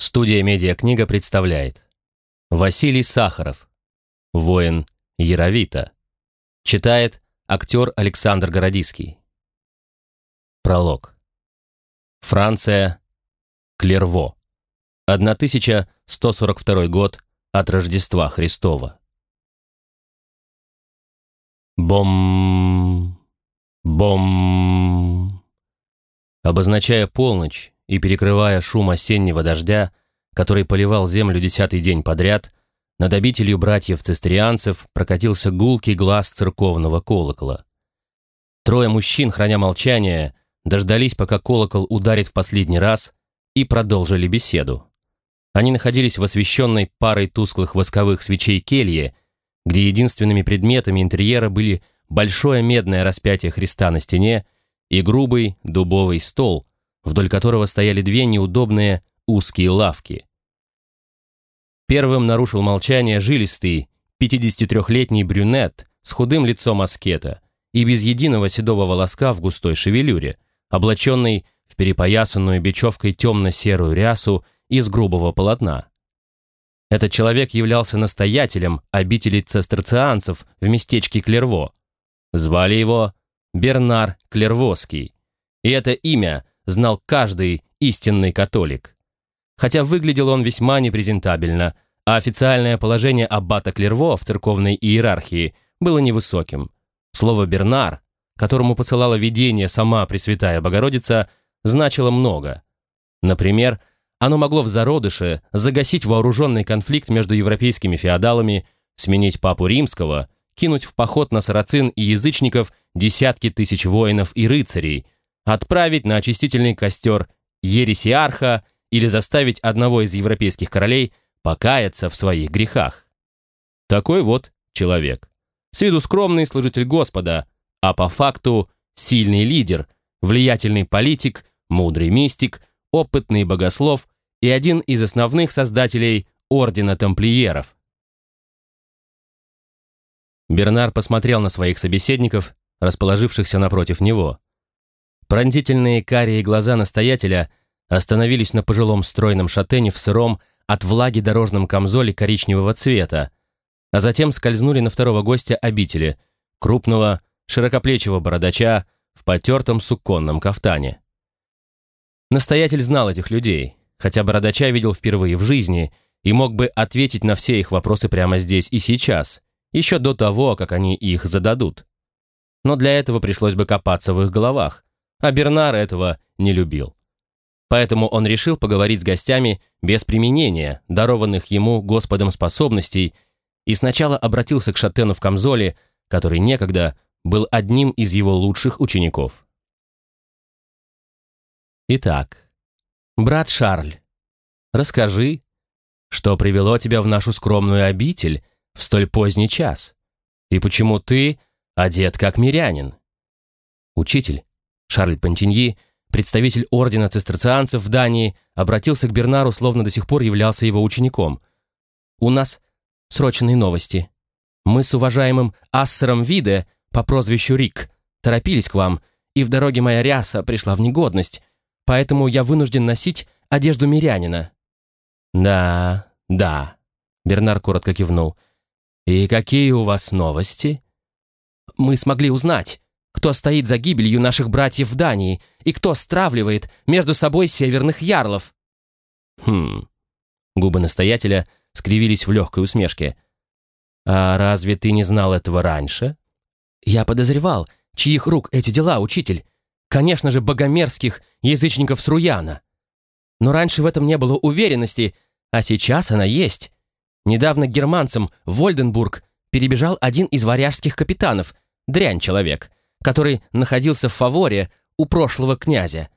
Студия «Медиакнига» представляет. Василий Сахаров. Воин Яровита. Читает актер Александр Городиский Пролог. Франция. Клерво. 1142 год от Рождества Христова. Бом... Бом... Обозначая полночь, и, перекрывая шум осеннего дождя, который поливал землю десятый день подряд, над обителью братьев-цистрианцев прокатился гулкий глаз церковного колокола. Трое мужчин, храня молчание, дождались, пока колокол ударит в последний раз, и продолжили беседу. Они находились в освещенной парой тусклых восковых свечей келье, где единственными предметами интерьера были большое медное распятие Христа на стене и грубый дубовый стол, вдоль которого стояли две неудобные узкие лавки. Первым нарушил молчание жилистый, 53-летний брюнет с худым лицом аскета и без единого седого волоска в густой шевелюре, облаченный в перепоясанную бечевкой темно-серую рясу из грубого полотна. Этот человек являлся настоятелем обители цистерцианцев в местечке Клерво. Звали его Бернар Клервоский. И это имя знал каждый истинный католик. Хотя выглядел он весьма непрезентабельно, а официальное положение аббата Клерво в церковной иерархии было невысоким. Слово «Бернар», которому посылала видение сама Пресвятая Богородица, значило много. Например, оно могло в зародыше загасить вооруженный конфликт между европейскими феодалами, сменить папу римского, кинуть в поход на сарацин и язычников десятки тысяч воинов и рыцарей – отправить на очистительный костер ересиарха или заставить одного из европейских королей покаяться в своих грехах. Такой вот человек. С виду скромный служитель Господа, а по факту сильный лидер, влиятельный политик, мудрый мистик, опытный богослов и один из основных создателей Ордена Тамплиеров. Бернар посмотрел на своих собеседников, расположившихся напротив него. Пронзительные карие глаза настоятеля остановились на пожилом стройном шатене в сыром от влаги дорожном камзоле коричневого цвета, а затем скользнули на второго гостя обители, крупного, широкоплечего бородача в потертом суконном кафтане. Настоятель знал этих людей, хотя бородача видел впервые в жизни и мог бы ответить на все их вопросы прямо здесь и сейчас, еще до того, как они их зададут. Но для этого пришлось бы копаться в их головах, а Бернар этого не любил. Поэтому он решил поговорить с гостями без применения, дарованных ему Господом способностей, и сначала обратился к Шатену в Камзоле, который некогда был одним из его лучших учеников. Итак, брат Шарль, расскажи, что привело тебя в нашу скромную обитель в столь поздний час, и почему ты одет как мирянин? Учитель, Шарль Пантиньи, представитель ордена цистерцианцев в Дании, обратился к Бернару, словно до сих пор являлся его учеником. «У нас срочные новости. Мы с уважаемым Ассером Виде по прозвищу Рик торопились к вам, и в дороге моя ряса пришла в негодность, поэтому я вынужден носить одежду мирянина». «Да, да», — Бернар коротко кивнул. «И какие у вас новости?» «Мы смогли узнать, кто стоит за гибелью наших братьев в Дании и кто стравливает между собой северных ярлов. Хм. Губы настоятеля скривились в легкой усмешке. А разве ты не знал этого раньше? Я подозревал, чьих рук эти дела, учитель. Конечно же, богомерзких язычников с Руяна. Но раньше в этом не было уверенности, а сейчас она есть. Недавно германцам в Вольденбург перебежал один из варяжских капитанов, дрянь человек, который находился в фаворе у прошлого князя.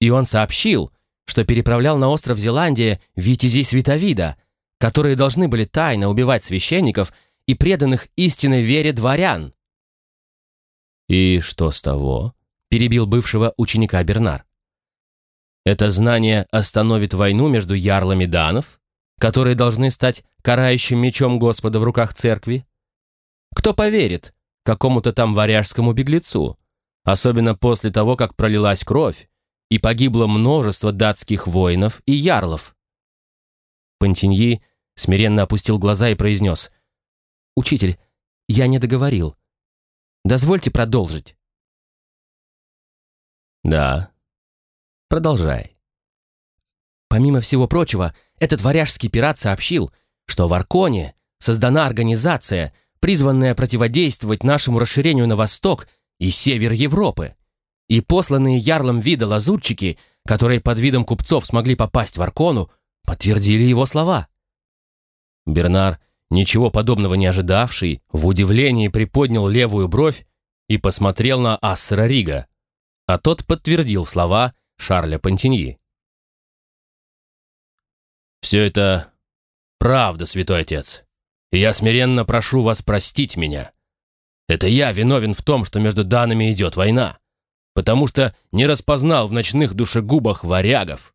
И он сообщил, что переправлял на остров Зеландия витязей Световида, которые должны были тайно убивать священников и преданных истинной вере дворян. «И что с того?» – перебил бывшего ученика Бернар. «Это знание остановит войну между ярлами данов, которые должны стать карающим мечом Господа в руках церкви? Кто поверит, какому-то там варяжскому беглецу, особенно после того, как пролилась кровь и погибло множество датских воинов и ярлов. Пантиньи смиренно опустил глаза и произнес. «Учитель, я не договорил. Дозвольте продолжить». «Да. Продолжай». Помимо всего прочего, этот варяжский пират сообщил, что в Арконе создана организация, призванная противодействовать нашему расширению на восток и север Европы. И посланные ярлом вида лазутчики, которые под видом купцов смогли попасть в Аркону, подтвердили его слова. Бернар, ничего подобного не ожидавший, в удивлении приподнял левую бровь и посмотрел на Ассера Рига, а тот подтвердил слова Шарля Пантиньи. «Все это правда, святой отец, я смиренно прошу вас простить меня. Это я виновен в том, что между данными идет война, потому что не распознал в ночных душегубах варягов.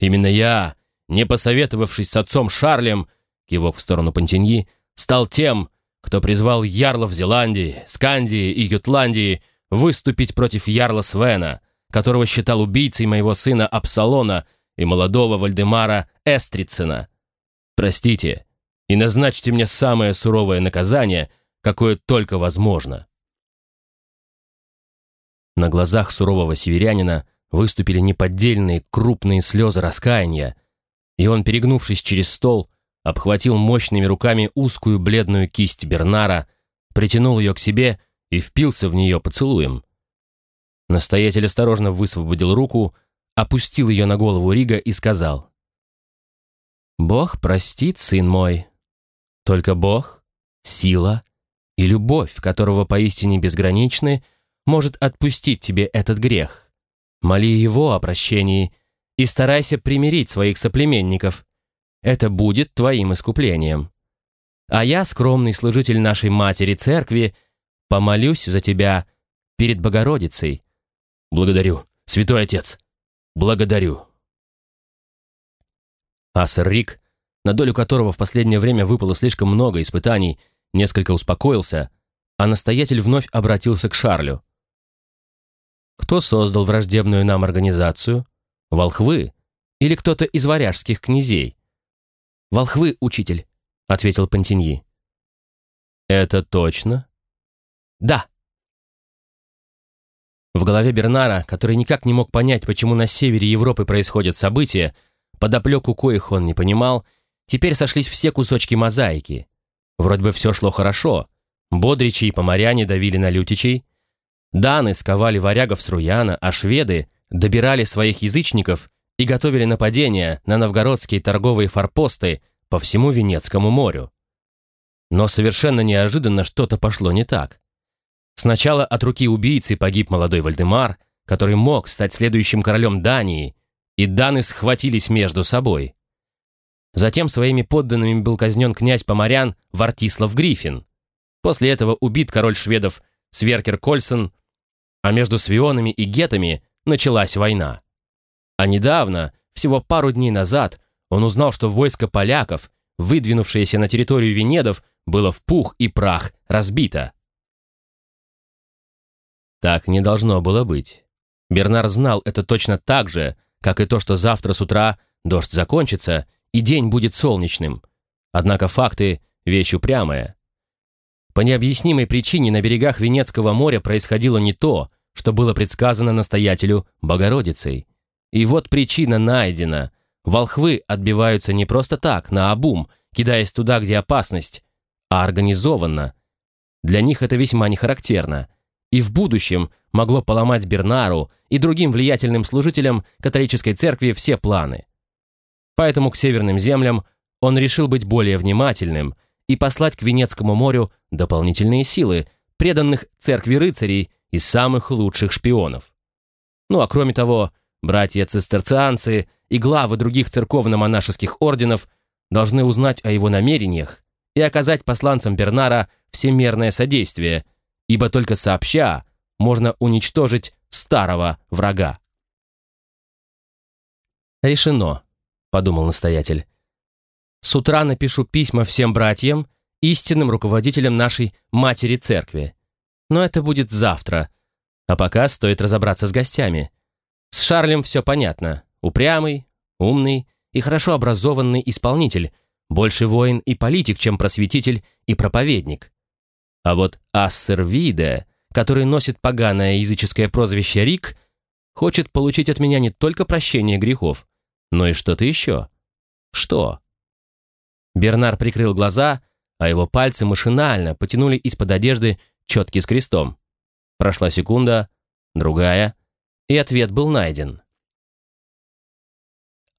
Именно я, не посоветовавшись с отцом Шарлем, кивок в сторону Пантиньи, стал тем, кто призвал ярлов Зеландии, Скандии и Ютландии выступить против ярла Свена, которого считал убийцей моего сына Апсалона и молодого Вальдемара Эстрицена. Простите и назначьте мне самое суровое наказание, какое только возможно. На глазах сурового северянина выступили неподдельные крупные слезы раскаяния, и он, перегнувшись через стол, обхватил мощными руками узкую бледную кисть Бернара, притянул ее к себе и впился в нее поцелуем. Настоятель осторожно высвободил руку, опустил ее на голову Рига и сказал, «Бог простит, сын мой. Только Бог, сила и любовь, которого поистине безграничны, может отпустить тебе этот грех. Моли Его о прощении и старайся примирить своих соплеменников. Это будет твоим искуплением. А я, скромный служитель нашей матери церкви, помолюсь за тебя перед Богородицей. Благодарю, святой отец. Благодарю. Асер Рик, на долю которого в последнее время выпало слишком много испытаний, несколько успокоился, а настоятель вновь обратился к Шарлю. «Кто создал враждебную нам организацию? Волхвы или кто-то из варяжских князей?» «Волхвы, учитель», — ответил Пантиньи. «Это точно?» «Да». В голове Бернара, который никак не мог понять, почему на севере Европы происходят события, подоплеку коих он не понимал, теперь сошлись все кусочки мозаики. Вроде бы все шло хорошо. Бодричи и поморяне давили на лютичей. Даны сковали варягов с Руяна, а шведы добирали своих язычников и готовили нападения на новгородские торговые форпосты по всему Венецкому морю. Но совершенно неожиданно что-то пошло не так. Сначала от руки убийцы погиб молодой Вальдемар, который мог стать следующим королем Дании, и даны схватились между собой. Затем своими подданными был казнен князь Поморян Вартислав Гриффин. После этого убит король шведов Сверкер Кольсон, а между свионами и гетами началась война. А недавно, всего пару дней назад, он узнал, что войско поляков, выдвинувшееся на территорию Венедов, было в пух и прах разбито. Так не должно было быть. Бернар знал это точно так же, как и то, что завтра с утра дождь закончится, и день будет солнечным. Однако факты – вещь упрямая. По необъяснимой причине на берегах Венецкого моря происходило не то, что было предсказано настоятелю Богородицей. И вот причина найдена. Волхвы отбиваются не просто так, на обум, кидаясь туда, где опасность, а организованно. Для них это весьма нехарактерно. И в будущем могло поломать Бернару и другим влиятельным служителям католической церкви все планы. Поэтому к северным землям он решил быть более внимательным и послать к Венецкому морю дополнительные силы, преданных церкви рыцарей и самых лучших шпионов. Ну а кроме того, Братья-цистерцианцы и главы других церковно-монашеских орденов должны узнать о его намерениях и оказать посланцам Бернара всемерное содействие, ибо только сообща можно уничтожить старого врага. «Решено», — подумал настоятель. «С утра напишу письма всем братьям, истинным руководителям нашей матери церкви. Но это будет завтра, а пока стоит разобраться с гостями. С Шарлем все понятно. Упрямый, умный и хорошо образованный исполнитель, больше воин и политик, чем просветитель и проповедник. А вот Ассер Виде, который носит поганое языческое прозвище Рик, хочет получить от меня не только прощение грехов, но и что-то еще. Что? Бернар прикрыл глаза, а его пальцы машинально потянули из-под одежды четки с крестом. Прошла секунда, другая, и ответ был найден.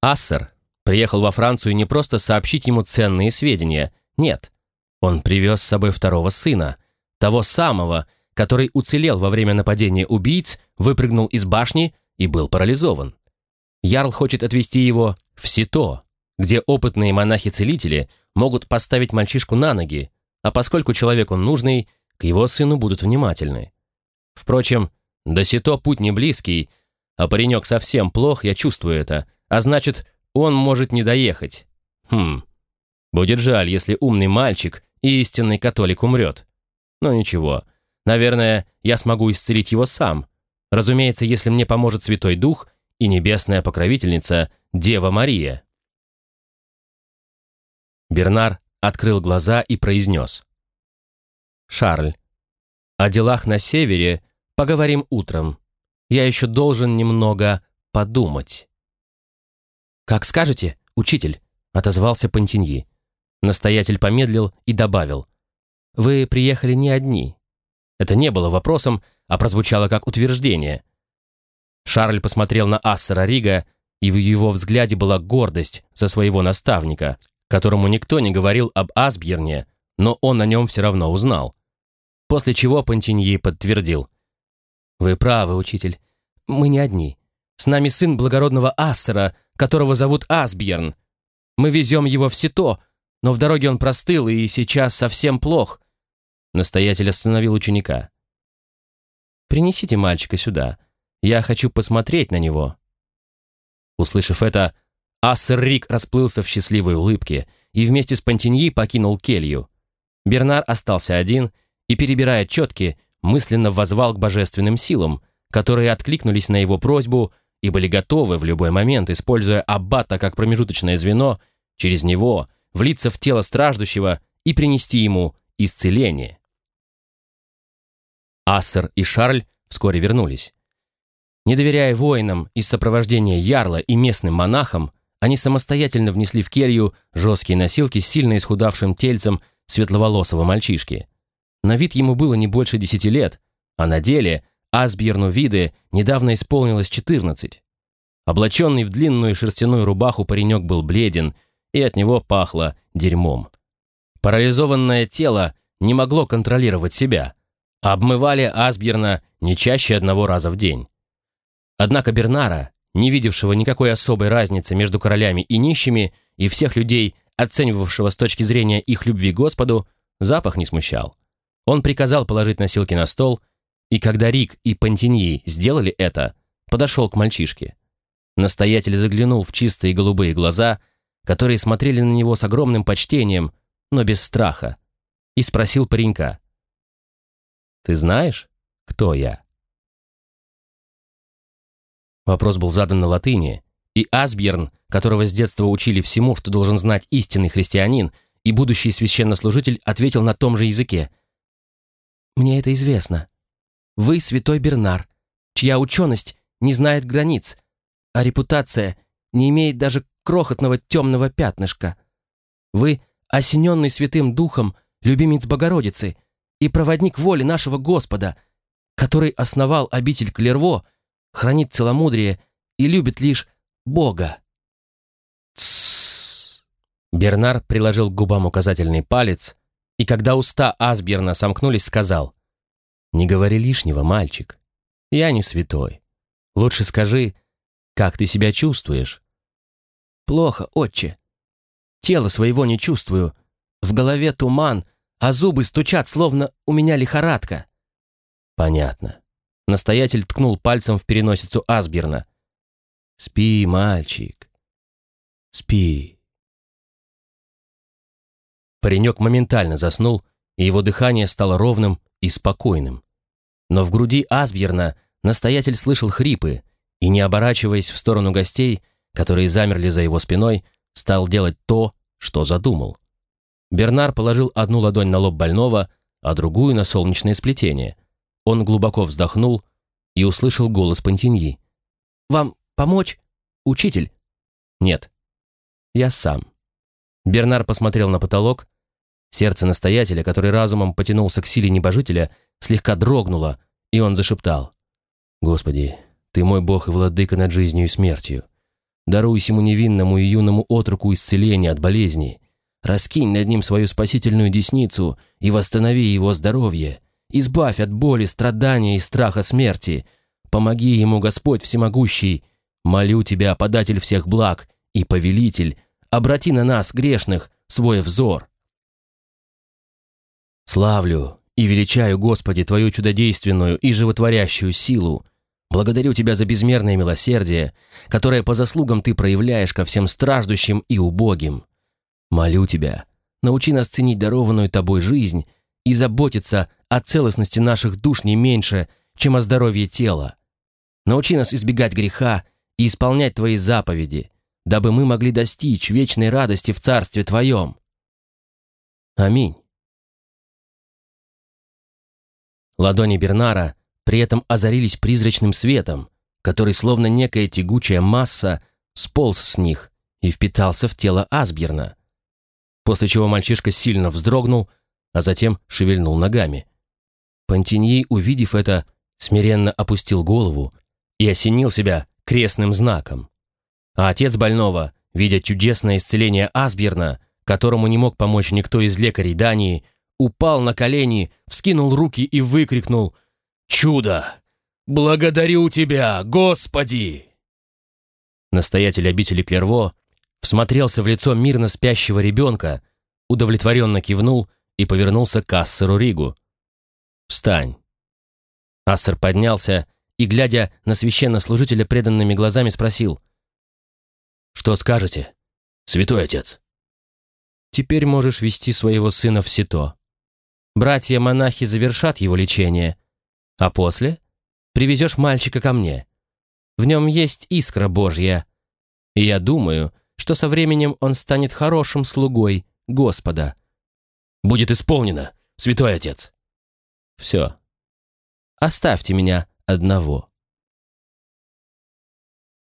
Ассер приехал во Францию не просто сообщить ему ценные сведения, нет. Он привез с собой второго сына, того самого, который уцелел во время нападения убийц, выпрыгнул из башни и был парализован. Ярл хочет отвезти его в Сито, где опытные монахи-целители могут поставить мальчишку на ноги, а поскольку человек он нужный, к его сыну будут внимательны. Впрочем, до Сито путь не близкий, а паренек совсем плох, я чувствую это, а значит, он может не доехать. Хм, будет жаль, если умный мальчик и истинный католик умрет. Но ничего, наверное, я смогу исцелить его сам. Разумеется, если мне поможет Святой Дух и небесная покровительница Дева Мария. Бернар открыл глаза и произнес. «Шарль, о делах на севере поговорим утром. Я еще должен немного подумать». «Как скажете, учитель», — отозвался Пантиньи. Настоятель помедлил и добавил. «Вы приехали не одни». Это не было вопросом, а прозвучало как утверждение. Шарль посмотрел на Ассера Рига, и в его взгляде была гордость за своего наставника, которому никто не говорил об Асбьерне, но он о нем все равно узнал. После чего Пантиньи подтвердил. «Вы правы, учитель. Мы не одни. С нами сын благородного Ассера, которого зовут Асбьерн. Мы везем его в Сито, но в дороге он простыл и сейчас совсем плох». Настоятель остановил ученика. «Принесите мальчика сюда. Я хочу посмотреть на него». Услышав это, Ассер Рик расплылся в счастливой улыбке и вместе с Пантиньи покинул келью. Бернар остался один и, перебирая четки, мысленно возвал к божественным силам, которые откликнулись на его просьбу и были готовы в любой момент, используя аббата как промежуточное звено, через него влиться в тело страждущего и принести ему исцеление. Ассер и Шарль вскоре вернулись. Не доверяя воинам из сопровождения Ярла и местным монахам, они самостоятельно внесли в келью жесткие носилки с сильно исхудавшим тельцем светловолосого мальчишки. На вид ему было не больше десяти лет, а на деле Асбьерну Виде недавно исполнилось четырнадцать. Облаченный в длинную шерстяную рубаху паренек был бледен, и от него пахло дерьмом. Парализованное тело не могло контролировать себя, обмывали Асбьерна не чаще одного раза в день. Однако Бернара не видевшего никакой особой разницы между королями и нищими, и всех людей, оценивавшего с точки зрения их любви к Господу, запах не смущал. Он приказал положить носилки на стол, и когда Рик и Пантиньи сделали это, подошел к мальчишке. Настоятель заглянул в чистые голубые глаза, которые смотрели на него с огромным почтением, но без страха, и спросил паренька. «Ты знаешь, кто я?» Вопрос был задан на латыни, и Асбьерн, которого с детства учили всему, что должен знать истинный христианин, и будущий священнослужитель ответил на том же языке. «Мне это известно. Вы святой Бернар, чья ученость не знает границ, а репутация не имеет даже крохотного темного пятнышка. Вы осененный святым духом, любимец Богородицы и проводник воли нашего Господа, который основал обитель Клерво — хранит целомудрие и любит лишь Бога. Тссс. Бернар приложил к губам указательный палец, и когда уста Асберна сомкнулись, сказал, «Не говори лишнего, мальчик. Я не святой. Лучше скажи, как ты себя чувствуешь?» «Плохо, отче. Тело своего не чувствую. В голове туман, а зубы стучат, словно у меня лихорадка». «Понятно. Настоятель ткнул пальцем в переносицу Асберна. «Спи, мальчик, спи». Паренек моментально заснул, и его дыхание стало ровным и спокойным. Но в груди Асберна настоятель слышал хрипы, и, не оборачиваясь в сторону гостей, которые замерли за его спиной, стал делать то, что задумал. Бернар положил одну ладонь на лоб больного, а другую на солнечное сплетение. Он глубоко вздохнул и услышал голос Пантиньи. «Вам помочь, учитель?» «Нет, я сам». Бернар посмотрел на потолок. Сердце настоятеля, который разумом потянулся к силе небожителя, слегка дрогнуло, и он зашептал. «Господи, Ты мой Бог и владыка над жизнью и смертью. Даруй ему невинному и юному отруку исцеление от болезней. Раскинь над ним свою спасительную десницу и восстанови его здоровье. Избавь от боли, страдания и страха смерти. Помоги ему, Господь Всемогущий. Молю Тебя, податель всех благ и повелитель, обрати на нас, грешных, свой взор. Славлю и величаю, Господи, Твою чудодейственную и животворящую силу. Благодарю Тебя за безмерное милосердие, которое по заслугам Ты проявляешь ко всем страждущим и убогим. Молю Тебя, научи нас ценить дарованную Тобой жизнь и заботиться о целостности наших душ не меньше, чем о здоровье тела. Научи нас избегать греха и исполнять Твои заповеди, дабы мы могли достичь вечной радости в Царстве Твоем. Аминь. Ладони Бернара при этом озарились призрачным светом, который, словно некая тягучая масса, сполз с них и впитался в тело Асберна, после чего мальчишка сильно вздрогнул, а затем шевельнул ногами. Пантиньи, увидев это, смиренно опустил голову и осенил себя крестным знаком. А отец больного, видя чудесное исцеление Асберна, которому не мог помочь никто из лекарей Дании, упал на колени, вскинул руки и выкрикнул «Чудо! Благодарю тебя, Господи!» Настоятель обители Клерво всмотрелся в лицо мирно спящего ребенка, удовлетворенно кивнул и повернулся к Ассеру Ригу. «Встань!» Ассер поднялся и, глядя на священнослужителя преданными глазами, спросил «Что скажете, святой отец?» «Теперь можешь вести своего сына в Сито», Братья-монахи завершат его лечение, а после привезешь мальчика ко мне. В нем есть искра Божья, и я думаю, что со временем он станет хорошим слугой Господа. Будет исполнено, святой отец. Все. Оставьте меня одного.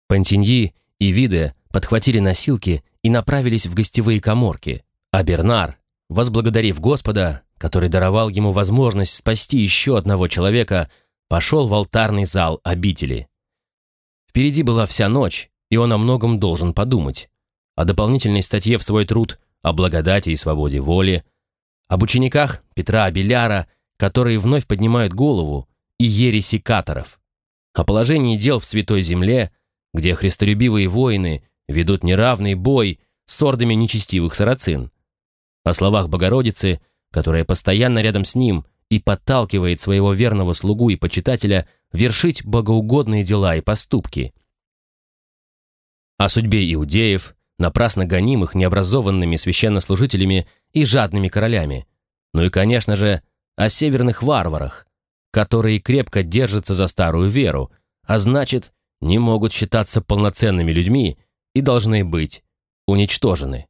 Пантиньи и Виде подхватили носилки и направились в гостевые коморки, а Бернар, возблагодарив Господа, который даровал ему возможность спасти еще одного человека, пошел в алтарный зал обители. Впереди была вся ночь, и он о многом должен подумать. О дополнительной статье в свой труд о благодати и свободе воли, об учениках Петра Абеляра, которые вновь поднимают голову, и ереси каторов, о положении дел в Святой Земле, где христолюбивые воины ведут неравный бой с ордами нечестивых сарацин, о словах Богородицы – которая постоянно рядом с ним и подталкивает своего верного слугу и почитателя вершить богоугодные дела и поступки. О судьбе иудеев, напрасно гонимых необразованными священнослужителями и жадными королями. Ну и, конечно же, о северных варварах, которые крепко держатся за старую веру, а значит, не могут считаться полноценными людьми и должны быть уничтожены.